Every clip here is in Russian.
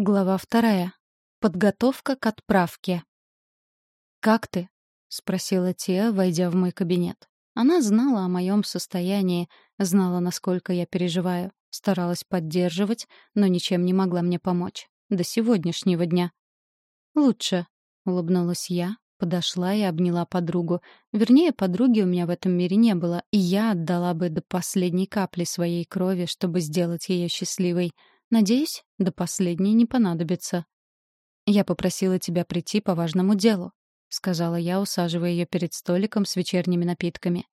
Глава вторая. Подготовка к отправке. «Как ты?» — спросила Тия, войдя в мой кабинет. Она знала о моем состоянии, знала, насколько я переживаю, старалась поддерживать, но ничем не могла мне помочь. До сегодняшнего дня. «Лучше», — улыбнулась я, подошла и обняла подругу. Вернее, подруги у меня в этом мире не было, и я отдала бы до последней капли своей крови, чтобы сделать ее счастливой — Надеюсь, до последней не понадобится. «Я попросила тебя прийти по важному делу», — сказала я, усаживая ее перед столиком с вечерними напитками.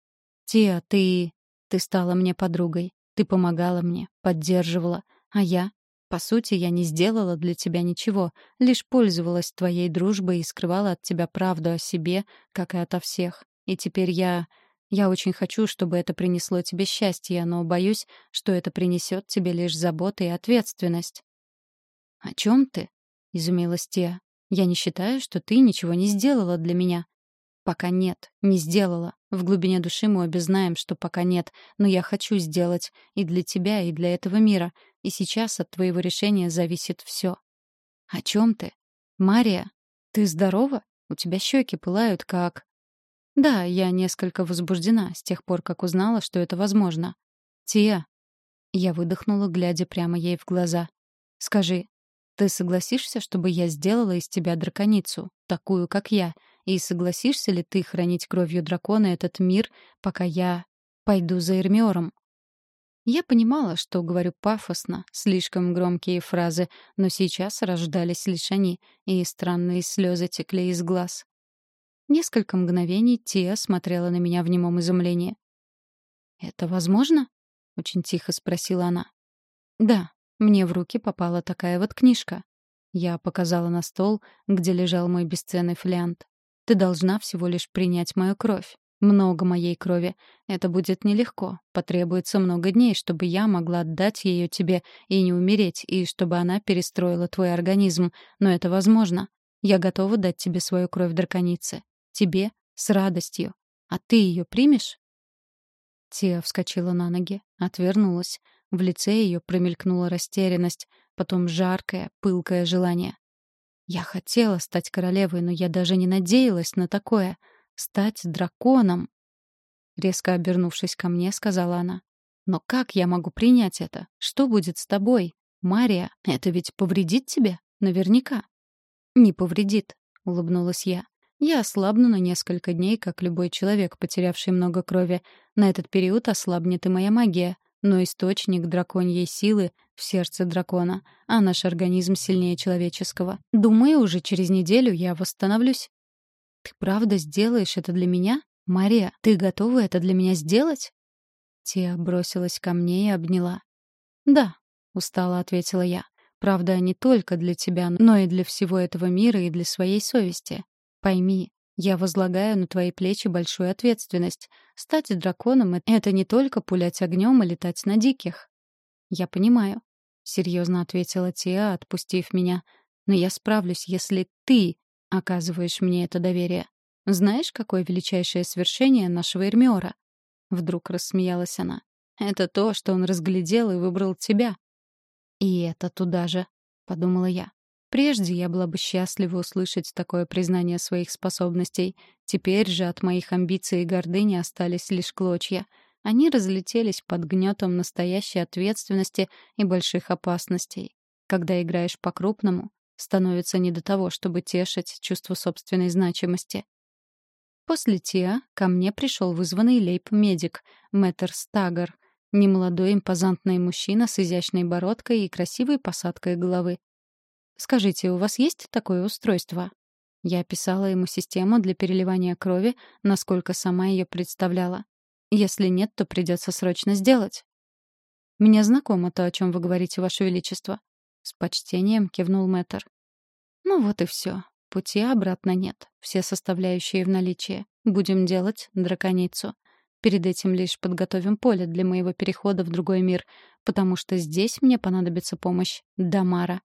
«Тия, ты... ты стала мне подругой. Ты помогала мне, поддерживала. А я... По сути, я не сделала для тебя ничего, лишь пользовалась твоей дружбой и скрывала от тебя правду о себе, как и ото всех. И теперь я... Я очень хочу, чтобы это принесло тебе счастье, но боюсь, что это принесет тебе лишь заботы и ответственность». «О чем ты?» — изумилась Тия. «Я не считаю, что ты ничего не сделала для меня». «Пока нет, не сделала. В глубине души мы обе знаем, что пока нет, но я хочу сделать и для тебя, и для этого мира. И сейчас от твоего решения зависит все». «О чем ты? Мария, ты здорова? У тебя щеки пылают, как...» Да, я несколько возбуждена с тех пор, как узнала, что это возможно. Тия. Я выдохнула, глядя прямо ей в глаза. Скажи, ты согласишься, чтобы я сделала из тебя драконицу, такую, как я? И согласишься ли ты хранить кровью дракона этот мир, пока я пойду за Эрмиором? Я понимала, что говорю пафосно, слишком громкие фразы, но сейчас рождались лишь они, и странные слезы текли из глаз. Несколько мгновений Тия смотрела на меня в немом изумлении. «Это возможно?» — очень тихо спросила она. «Да, мне в руки попала такая вот книжка». Я показала на стол, где лежал мой бесценный флиант. «Ты должна всего лишь принять мою кровь. Много моей крови. Это будет нелегко. Потребуется много дней, чтобы я могла отдать ее тебе и не умереть, и чтобы она перестроила твой организм. Но это возможно. Я готова дать тебе свою кровь драконицы. Тебе с радостью. А ты ее примешь?» Тия вскочила на ноги, отвернулась. В лице ее промелькнула растерянность, потом жаркое, пылкое желание. Я хотела стать королевой, но я даже не надеялась на такое. Стать драконом. Резко обернувшись ко мне, сказала она. «Но как я могу принять это? Что будет с тобой? Мария, это ведь повредит тебе? Наверняка». «Не повредит», — улыбнулась я. Я ослабну на несколько дней, как любой человек, потерявший много крови. На этот период ослабнет и моя магия. Но источник драконьей силы в сердце дракона, а наш организм сильнее человеческого. Думаю, уже через неделю я восстановлюсь. Ты правда сделаешь это для меня? Мария, ты готова это для меня сделать? Тия бросилась ко мне и обняла. «Да», — устало ответила я. «Правда, не только для тебя, но и для всего этого мира и для своей совести. Пойми, я возлагаю на твои плечи большую ответственность. Стать драконом — это не только пулять огнем и летать на диких. Я понимаю, — серьезно ответила Тиа, отпустив меня. Но я справлюсь, если ты оказываешь мне это доверие. Знаешь, какое величайшее свершение нашего Эрмиора? Вдруг рассмеялась она. Это то, что он разглядел и выбрал тебя. И это туда же, — подумала я. Прежде я была бы счастлива услышать такое признание своих способностей. Теперь же от моих амбиций и гордыни остались лишь клочья. Они разлетелись под гнетом настоящей ответственности и больших опасностей. Когда играешь по-крупному, становится не до того, чтобы тешить чувство собственной значимости. После Тиа ко мне пришел вызванный лейб-медик, мэтр Стагер, немолодой импозантный мужчина с изящной бородкой и красивой посадкой головы. «Скажите, у вас есть такое устройство?» Я описала ему систему для переливания крови, насколько сама ее представляла. Если нет, то придется срочно сделать. «Мне знакомо то, о чем вы говорите, Ваше Величество», — с почтением кивнул мэтр. «Ну вот и все. Пути обратно нет. Все составляющие в наличии. Будем делать драконицу. Перед этим лишь подготовим поле для моего перехода в другой мир, потому что здесь мне понадобится помощь Дамара.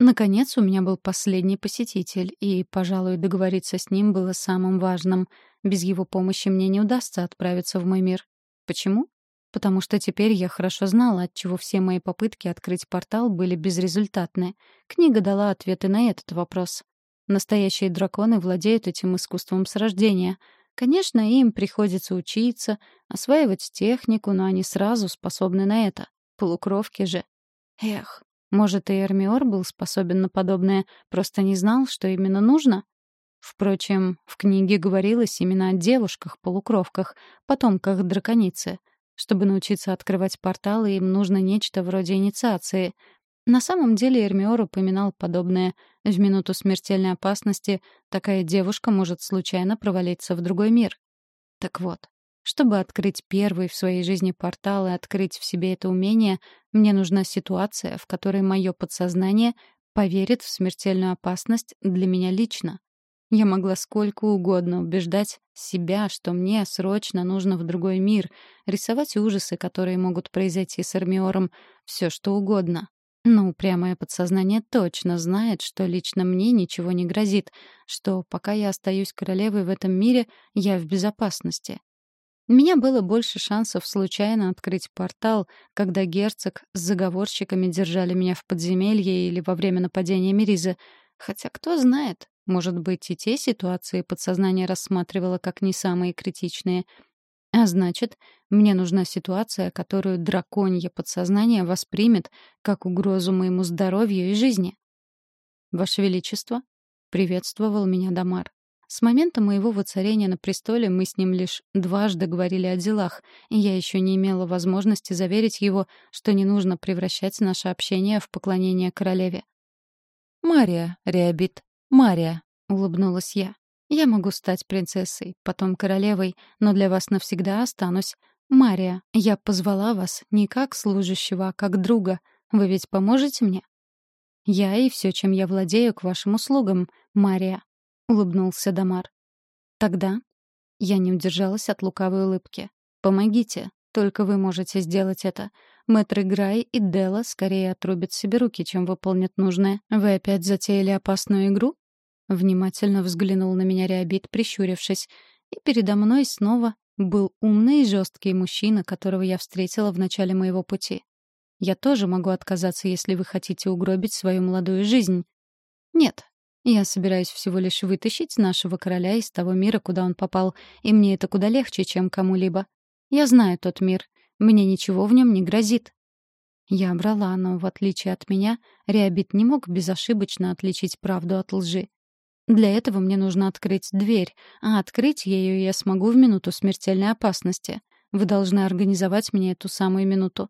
Наконец, у меня был последний посетитель, и, пожалуй, договориться с ним было самым важным. Без его помощи мне не удастся отправиться в мой мир. Почему? потому что теперь я хорошо знала, отчего все мои попытки открыть портал были безрезультатны. Книга дала ответы на этот вопрос. Настоящие драконы владеют этим искусством с рождения. Конечно, им приходится учиться, осваивать технику, но они сразу способны на это. Полукровки же. Эх, может, и Эрмиор был способен на подобное, просто не знал, что именно нужно? Впрочем, в книге говорилось именно о девушках-полукровках, потомках драконицы. Чтобы научиться открывать порталы, им нужно нечто вроде инициации. На самом деле Эрмиор упоминал подобное. В минуту смертельной опасности такая девушка может случайно провалиться в другой мир. Так вот, чтобы открыть первый в своей жизни портал и открыть в себе это умение, мне нужна ситуация, в которой мое подсознание поверит в смертельную опасность для меня лично. Я могла сколько угодно убеждать себя, что мне срочно нужно в другой мир, рисовать ужасы, которые могут произойти с Армиором, все что угодно. Но упрямое подсознание точно знает, что лично мне ничего не грозит, что пока я остаюсь королевой в этом мире, я в безопасности. У меня было больше шансов случайно открыть портал, когда герцог с заговорщиками держали меня в подземелье или во время нападения Меризы. Хотя кто знает, может быть, и те ситуации подсознание рассматривало как не самые критичные — а значит, мне нужна ситуация, которую драконье подсознание воспримет как угрозу моему здоровью и жизни. «Ваше Величество», — приветствовал меня Дамар. С момента моего воцарения на престоле мы с ним лишь дважды говорили о делах, и я еще не имела возможности заверить его, что не нужно превращать наше общение в поклонение королеве. «Мария, Реабит, Мария», — улыбнулась я. Я могу стать принцессой, потом королевой, но для вас навсегда останусь. Мария, я позвала вас не как служащего, а как друга. Вы ведь поможете мне? Я и все, чем я владею, к вашим услугам, Мария, улыбнулся Дамар. Тогда я не удержалась от лукавой улыбки. Помогите, только вы можете сделать это. Мэтр Грай и Дела скорее отрубят себе руки, чем выполнят нужное. Вы опять затеяли опасную игру? Внимательно взглянул на меня Реабит, прищурившись. И передо мной снова был умный и жесткий мужчина, которого я встретила в начале моего пути. Я тоже могу отказаться, если вы хотите угробить свою молодую жизнь. Нет, я собираюсь всего лишь вытащить нашего короля из того мира, куда он попал, и мне это куда легче, чем кому-либо. Я знаю тот мир. Мне ничего в нем не грозит. Я брала, но, в отличие от меня, Реабит не мог безошибочно отличить правду от лжи. Для этого мне нужно открыть дверь, а открыть ее я смогу в минуту смертельной опасности. Вы должны организовать мне эту самую минуту».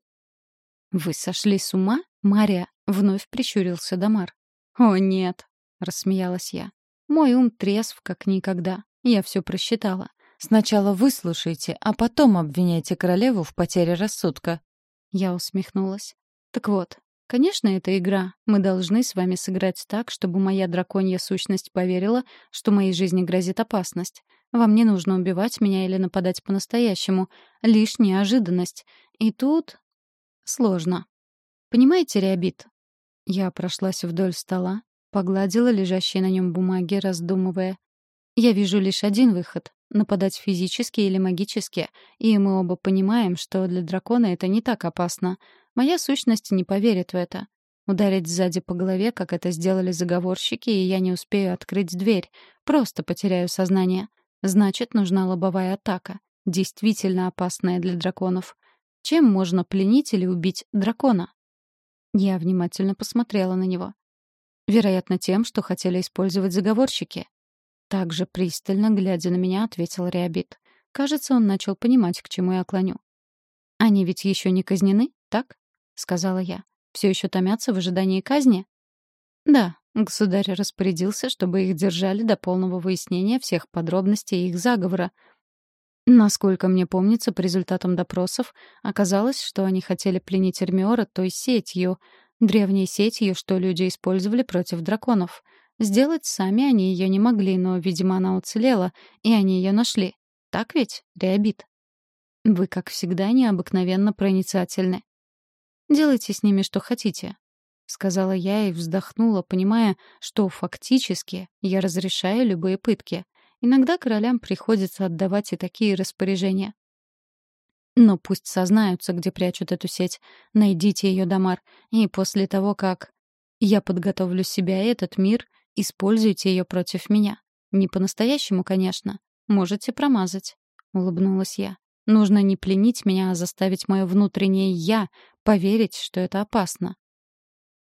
«Вы сошли с ума, Мария?» — вновь прищурился Дамар. «О, нет», — рассмеялась я. «Мой ум трезв, как никогда. Я все просчитала. Сначала выслушайте, а потом обвиняйте королеву в потере рассудка». Я усмехнулась. «Так вот, Конечно, это игра. Мы должны с вами сыграть так, чтобы моя драконья сущность поверила, что моей жизни грозит опасность. Вам не нужно убивать меня или нападать по-настоящему. Лишь неожиданность. И тут... сложно. Понимаете, Реабит? Я прошлась вдоль стола, погладила лежащие на нем бумаги, раздумывая. Я вижу лишь один выход — нападать физически или магически, и мы оба понимаем, что для дракона это не так опасно — Моя сущность не поверит в это. Ударить сзади по голове, как это сделали заговорщики, и я не успею открыть дверь. Просто потеряю сознание. Значит, нужна лобовая атака. Действительно опасная для драконов. Чем можно пленить или убить дракона? Я внимательно посмотрела на него. Вероятно, тем, что хотели использовать заговорщики. Также пристально, глядя на меня, ответил Реабит. Кажется, он начал понимать, к чему я клоню. Они ведь еще не казнены, так? сказала я. Все еще томятся в ожидании казни? Да, государь распорядился, чтобы их держали до полного выяснения всех подробностей их заговора. Насколько мне помнится, по результатам допросов оказалось, что они хотели пленить Эрмиора той сетью, древней сетью, что люди использовали против драконов. Сделать сами они ее не могли, но, видимо, она уцелела, и они ее нашли. Так ведь, Реабит? Вы, как всегда, необыкновенно проницательны. Делайте с ними что хотите», — сказала я и вздохнула, понимая, что фактически я разрешаю любые пытки. Иногда королям приходится отдавать и такие распоряжения. Но пусть сознаются, где прячут эту сеть. Найдите ее, Дамар. И после того, как я подготовлю себя и этот мир, используйте ее против меня. Не по-настоящему, конечно. Можете промазать. Улыбнулась я. Нужно не пленить меня, а заставить мое внутреннее «я» поверить, что это опасно.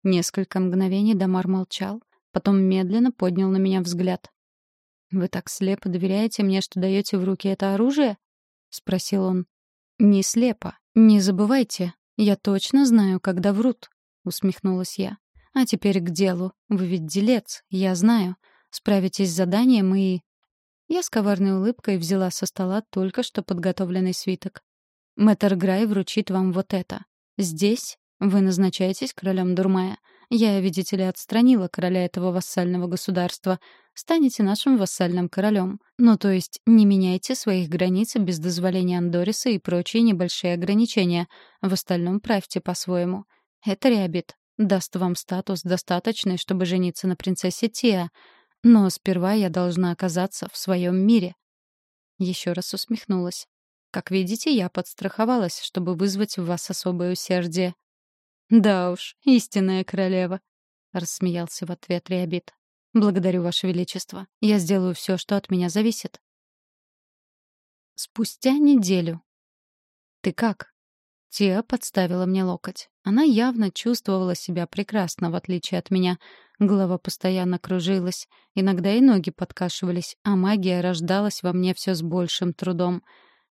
Несколько мгновений Дамар молчал, потом медленно поднял на меня взгляд. «Вы так слепо доверяете мне, что даете в руки это оружие?» — спросил он. «Не слепо. Не забывайте. Я точно знаю, когда врут», — усмехнулась я. «А теперь к делу. Вы ведь делец, я знаю. Справитесь с заданием и...» Я с коварной улыбкой взяла со стола только что подготовленный свиток. «Мэтр Грай вручит вам вот это. Здесь вы назначаетесь королем Дурмая. Я, видите ли, отстранила короля этого вассального государства. Станете нашим вассальным королем. Ну, то есть не меняйте своих границ без дозволения Андориса и прочие небольшие ограничения. В остальном правьте по-своему. Это Реабит. Даст вам статус, достаточный, чтобы жениться на принцессе Тиа. Но сперва я должна оказаться в своем мире. Еще раз усмехнулась. Как видите, я подстраховалась, чтобы вызвать в вас особое усердие. «Да уж, истинная королева», — рассмеялся в ответ Реабит. «Благодарю, Ваше Величество. Я сделаю все, что от меня зависит». Спустя неделю. «Ты как?» Тиа подставила мне локоть. Она явно чувствовала себя прекрасно, в отличие от меня. Голова постоянно кружилась, иногда и ноги подкашивались, а магия рождалась во мне все с большим трудом.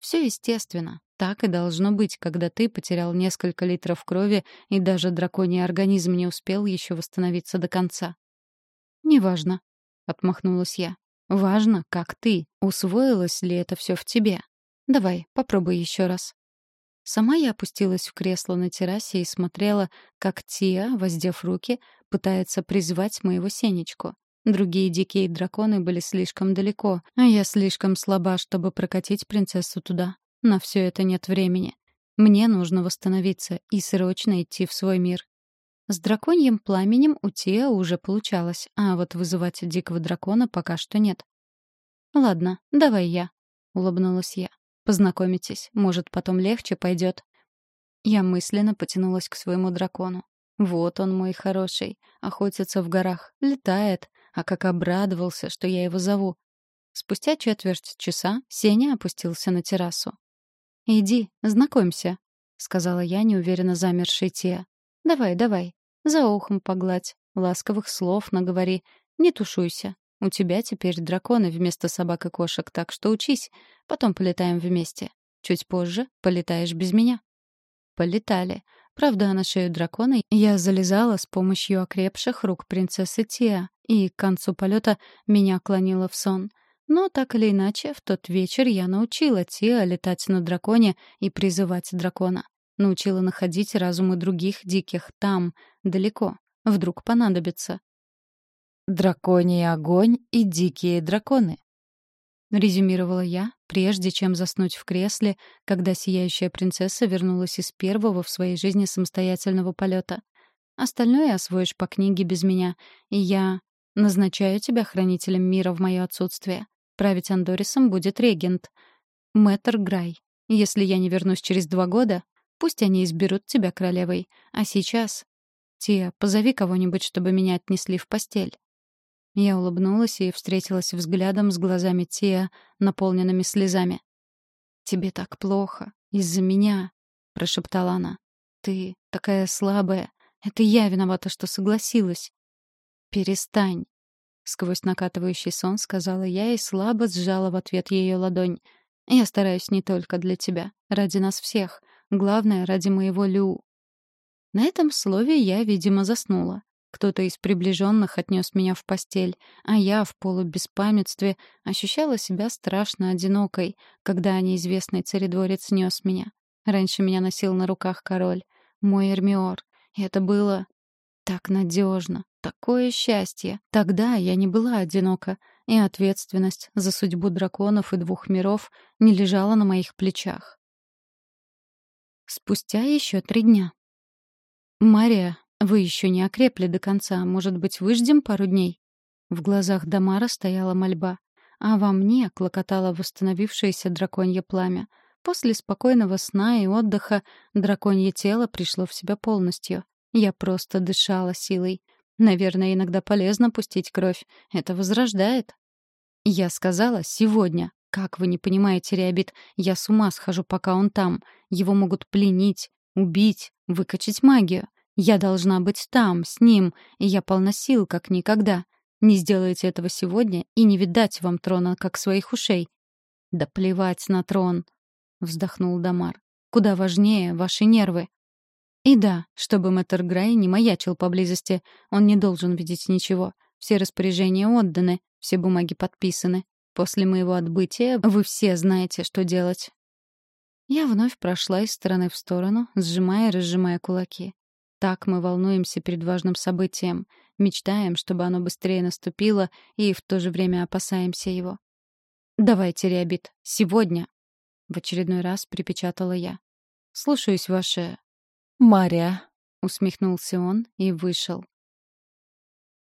Все естественно. Так и должно быть, когда ты потерял несколько литров крови, и даже драконий организм не успел еще восстановиться до конца. «Неважно», — отмахнулась я. «Важно, как ты. Усвоилось ли это все в тебе? Давай, попробуй еще раз». Сама я опустилась в кресло на террасе и смотрела, как Тия, воздев руки, пытается призвать моего Сенечку. Другие дикие драконы были слишком далеко, а я слишком слаба, чтобы прокатить принцессу туда. На все это нет времени. Мне нужно восстановиться и срочно идти в свой мир. С драконьим пламенем у Тиа уже получалось, а вот вызывать дикого дракона пока что нет. «Ладно, давай я», — улыбнулась я. «Познакомитесь, может, потом легче пойдет». Я мысленно потянулась к своему дракону. Вот он мой хороший, охотится в горах, летает, а как обрадовался, что я его зову. Спустя четверть часа Сеня опустился на террасу. «Иди, знакомься», — сказала я, неуверенно замершей Тия. «Давай, давай, за ухом погладь, ласковых слов наговори, не тушуйся. У тебя теперь драконы вместо собак и кошек, так что учись. Потом полетаем вместе. Чуть позже полетаешь без меня». Полетали. Правда, на шею дракона я залезала с помощью окрепших рук принцессы Тиа, и к концу полета меня клонило в сон — но так или иначе, в тот вечер я научила Тиа летать на драконе и призывать дракона. Научила находить разумы других диких там, далеко. Вдруг понадобится. «Драконий огонь и дикие драконы», — резюмировала я, прежде чем заснуть в кресле, когда сияющая принцесса вернулась из первого в своей жизни самостоятельного полета. Остальное освоишь по книге без меня, и я назначаю тебя хранителем мира в мое отсутствие. Править Андорисом будет регент. Мэтр Грай. Если я не вернусь через два года, пусть они изберут тебя королевой. А сейчас... Тия, позови кого-нибудь, чтобы меня отнесли в постель. Я улыбнулась и встретилась взглядом с глазами Тия, наполненными слезами. «Тебе так плохо. Из-за меня», — прошептала она. «Ты такая слабая. Это я виновата, что согласилась». «Перестань», Сквозь накатывающий сон сказала я и слабо сжала в ответ ее ладонь. «Я стараюсь не только для тебя. Ради нас всех. Главное, ради моего Лю...» На этом слове я, видимо, заснула. Кто-то из приближенных отнес меня в постель, а я в полубеспамятстве ощущала себя страшно одинокой, когда неизвестный царедворец нес меня. Раньше меня носил на руках король, мой Эрмиор. И это было так надежно, такое счастье. Тогда я не была одинока, и ответственность за судьбу драконов и двух миров не лежала на моих плечах. Спустя еще три дня. «Мария, вы еще не окрепли до конца. Может быть, выждем пару дней?» В глазах Дамара стояла мольба, а во мне клокотало восстановившееся драконье пламя. После спокойного сна и отдыха драконье тело пришло в себя полностью. Я просто дышала силой. Наверное, иногда полезно пустить кровь. Это возрождает. Я сказала «сегодня». Как вы не понимаете, Реабит, я с ума схожу, пока он там. Его могут пленить, убить, выкачать магию. Я должна быть там, с ним, и я полна сил, как никогда. Не сделаете этого сегодня, и не видать вам трона, как своих ушей. Да плевать на трон, вздохнул Дамар. Куда важнее ваши нервы. И да, чтобы мэтр Грай не маячил поблизости, он не должен видеть ничего. Все распоряжения отданы, все бумаги подписаны. После моего отбытия вы все знаете, что делать. Я вновь прошла из стороны в сторону, сжимая и разжимая кулаки. Так мы волнуемся перед важным событием, мечтаем, чтобы оно быстрее наступило, и в то же время опасаемся его. «Давайте, Реабит, сегодня!» В очередной раз припечатала я. «Слушаюсь, ваше...» «Мария», — усмехнулся он и вышел.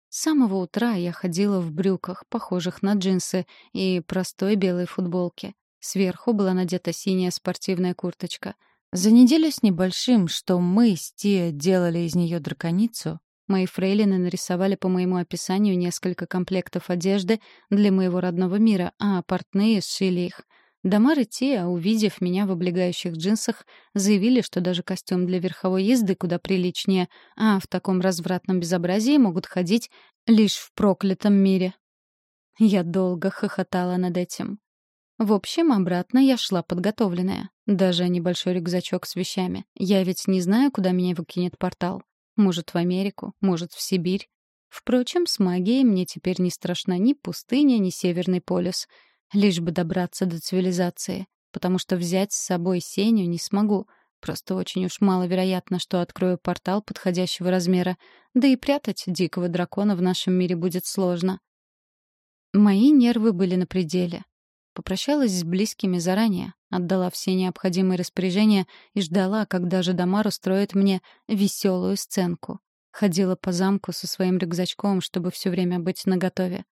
С самого утра я ходила в брюках, похожих на джинсы, и простой белой футболке. Сверху была надета синяя спортивная курточка. За неделю с небольшим, что мы с Тиа делали из нее драконицу, мои фрейлины нарисовали по моему описанию несколько комплектов одежды для моего родного мира, а портные сшили их — Дамар и Тия, увидев меня в облегающих джинсах, заявили, что даже костюм для верховой езды куда приличнее, а в таком развратном безобразии могут ходить лишь в проклятом мире. Я долго хохотала над этим. В общем, обратно я шла подготовленная. Даже небольшой рюкзачок с вещами. Я ведь не знаю, куда меня выкинет портал. Может, в Америку, может, в Сибирь. Впрочем, с магией мне теперь не страшна ни пустыня, ни Северный полюс — лишь бы добраться до цивилизации, потому что взять с собой Сеню не смогу. Просто очень уж маловероятно, что открою портал подходящего размера, да и прятать дикого дракона в нашем мире будет сложно. Мои нервы были на пределе. Попрощалась с близкими заранее, отдала все необходимые распоряжения и ждала, когда же Дамар устроит мне веселую сценку. Ходила по замку со своим рюкзачком, чтобы все время быть наготове.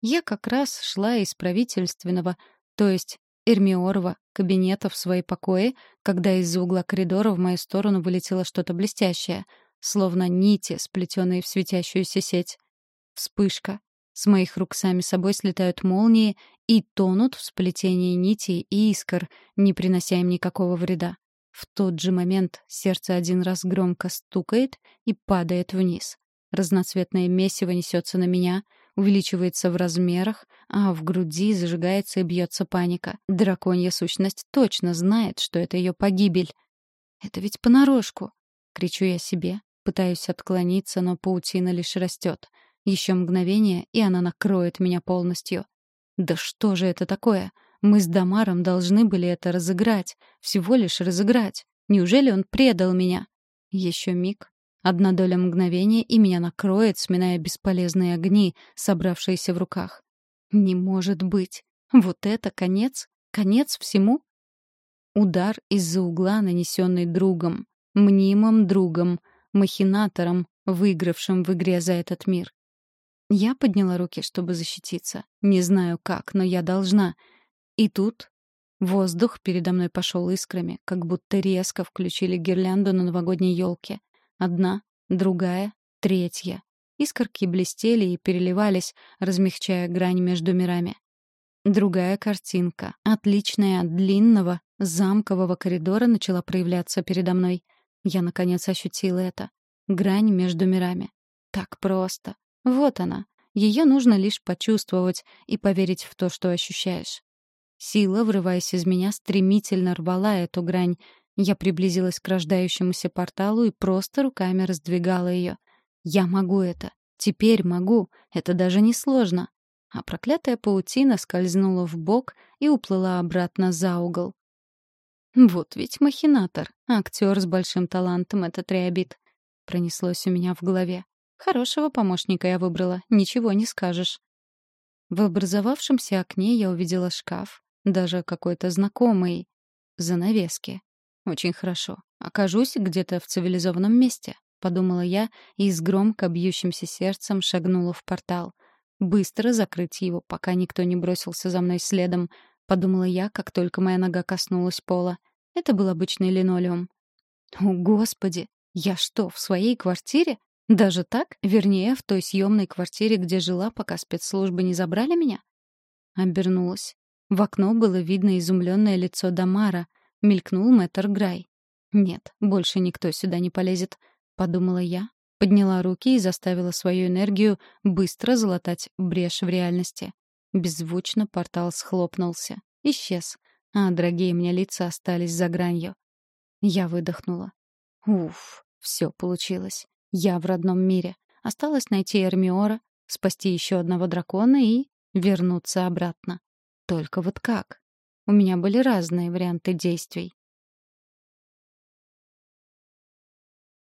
Я как раз шла из правительственного, то есть Эрмиорова, кабинета в свои покои, когда из-за угла коридора в мою сторону вылетело что-то блестящее, словно нити, сплетенные в светящуюся сеть. Вспышка. С моих рук сами собой слетают молнии и тонут в сплетении нитей и искр, не принося им никакого вреда. В тот же момент сердце один раз громко стукает и падает вниз. Разноцветное месиво несется на меня — увеличивается в размерах, а в груди зажигается и бьется паника. Драконья сущность точно знает, что это ее погибель. «Это ведь понарошку!» — кричу я себе. Пытаюсь отклониться, но паутина лишь растет. Еще мгновение, и она накроет меня полностью. Да что же это такое? Мы с Дамаром должны были это разыграть. Всего лишь разыграть. Неужели он предал меня? Еще миг, Одна доля мгновения, и меня накроет, сминая бесполезные огни, собравшиеся в руках. Не может быть. Вот это конец? Конец всему? Удар из-за угла, нанесенный другом, мнимым другом, махинатором, выигравшим в игре за этот мир. Я подняла руки, чтобы защититься. Не знаю как, но я должна. И тут воздух передо мной пошел искрами, как будто резко включили гирлянду на новогодней елке. Одна, другая, третья. Искорки блестели и переливались, размягчая грань между мирами. Другая картинка, отличная от длинного, замкового коридора, начала проявляться передо мной. Я, наконец, ощутила это. Грань между мирами. Так просто. Вот она. Ее нужно лишь почувствовать и поверить в то, что ощущаешь. Сила, врываясь из меня, стремительно рвала эту грань, я приблизилась к рождающемуся порталу и просто руками раздвигала ее. Я могу это. Теперь могу. Это даже не сложно. А проклятая паутина скользнула в бок и уплыла обратно за угол. Вот ведь махинатор, актер с большим талантом этот Триобит. Пронеслось у меня в голове. Хорошего помощника я выбрала, ничего не скажешь. В образовавшемся окне я увидела шкаф, даже какой-то знакомый. Занавески. Очень хорошо. Окажусь где-то в цивилизованном месте, подумала я и с громко бьющимся сердцем шагнула в портал. Быстро закрыть его, пока никто не бросился за мной следом. — подумала я, как только моя нога коснулась пола. Это был обычный линолеум. «О, Господи! Я что, в своей квартире? Даже так? Вернее, в той съемной квартире, где жила, пока спецслужбы не забрали меня?» Обернулась. В окно было видно изумленное лицо Дамара. Мелькнул мэтр Грай. «Нет, больше никто сюда не полезет», — подумала я, подняла руки и заставила свою энергию быстро залатать брешь в реальности. Беззвучно портал схлопнулся. Исчез. А дорогие мне лица остались за гранью. Я выдохнула. Уф, все получилось. Я в родном мире. Осталось найти Эрмиора, спасти еще одного дракона и вернуться обратно. Только вот как? У меня были разные варианты действий.